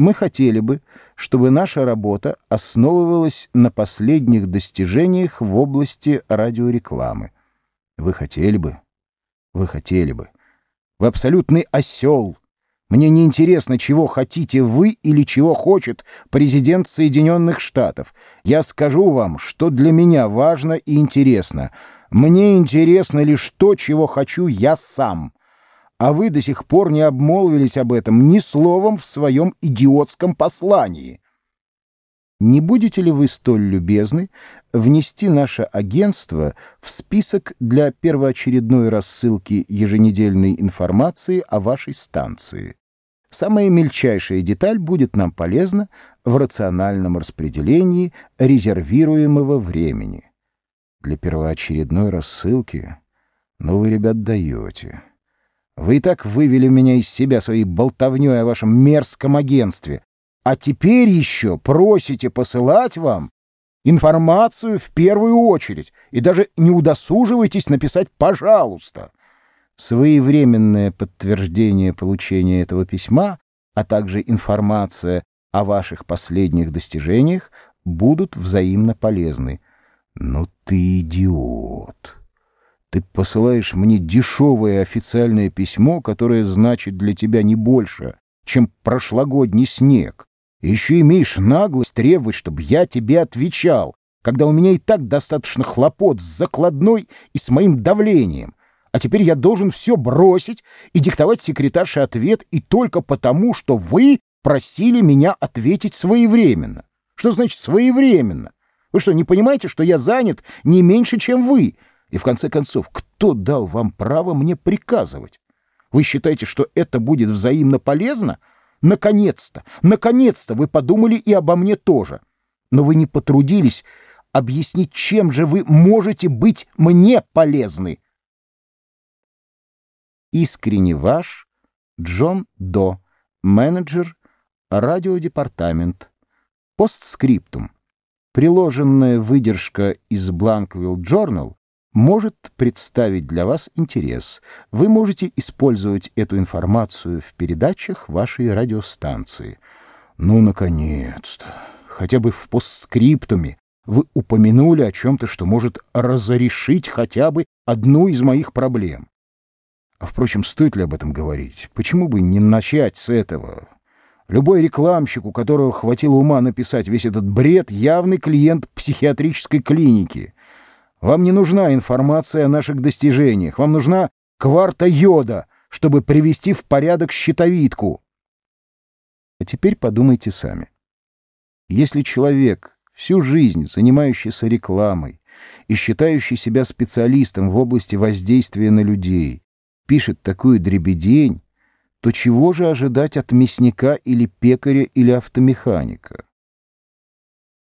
Мы хотели бы, чтобы наша работа основывалась на последних достижениях в области радиорекламы. Вы хотели бы? Вы хотели бы. Вы абсолютный осел. Мне не интересно, чего хотите вы или чего хочет президент Соединенных Штатов. Я скажу вам, что для меня важно и интересно. Мне интересно лишь то, чего хочу я сам а вы до сих пор не обмолвились об этом ни словом в своем идиотском послании. Не будете ли вы столь любезны внести наше агентство в список для первоочередной рассылки еженедельной информации о вашей станции? Самая мельчайшая деталь будет нам полезна в рациональном распределении резервируемого времени. Для первоочередной рассылки, ну вы, ребят, даете. Вы и так вывели меня из себя своей болтовней о вашем мерзком агентстве. А теперь еще просите посылать вам информацию в первую очередь и даже не удосуживайтесь написать «пожалуйста». Своевременное подтверждение получения этого письма, а также информация о ваших последних достижениях будут взаимно полезны. Ну ты идиот! Ты посылаешь мне дешевое официальное письмо, которое значит для тебя не больше, чем прошлогодний снег. И еще имеешь наглость требовать, чтобы я тебе отвечал, когда у меня и так достаточно хлопот с закладной и с моим давлением. А теперь я должен все бросить и диктовать секретарше ответ и только потому, что вы просили меня ответить своевременно. Что значит своевременно? Вы что, не понимаете, что я занят не меньше, чем вы?» И в конце концов, кто дал вам право мне приказывать? Вы считаете, что это будет взаимно полезно? Наконец-то, наконец-то вы подумали и обо мне тоже. Но вы не потрудились объяснить, чем же вы можете быть мне полезны. Искренне ваш Джон До, менеджер, радиодепартамент. Постскриптум. Приложенная выдержка из Blankville Journal может представить для вас интерес. Вы можете использовать эту информацию в передачах вашей радиостанции. Ну, наконец-то! Хотя бы в постскриптуме вы упомянули о чем-то, что может разрешить хотя бы одну из моих проблем. А, впрочем, стоит ли об этом говорить? Почему бы не начать с этого? Любой рекламщик, у которого хватило ума написать весь этот бред, явный клиент психиатрической клиники — вам не нужна информация о наших достижениях. Вам нужна кварта йода, чтобы привести в порядок щитовидку. А теперь подумайте сами. Если человек, всю жизнь занимающийся рекламой и считающий себя специалистом в области воздействия на людей, пишет такую дребедень, то чего же ожидать от мясника или пекаря или автомеханика?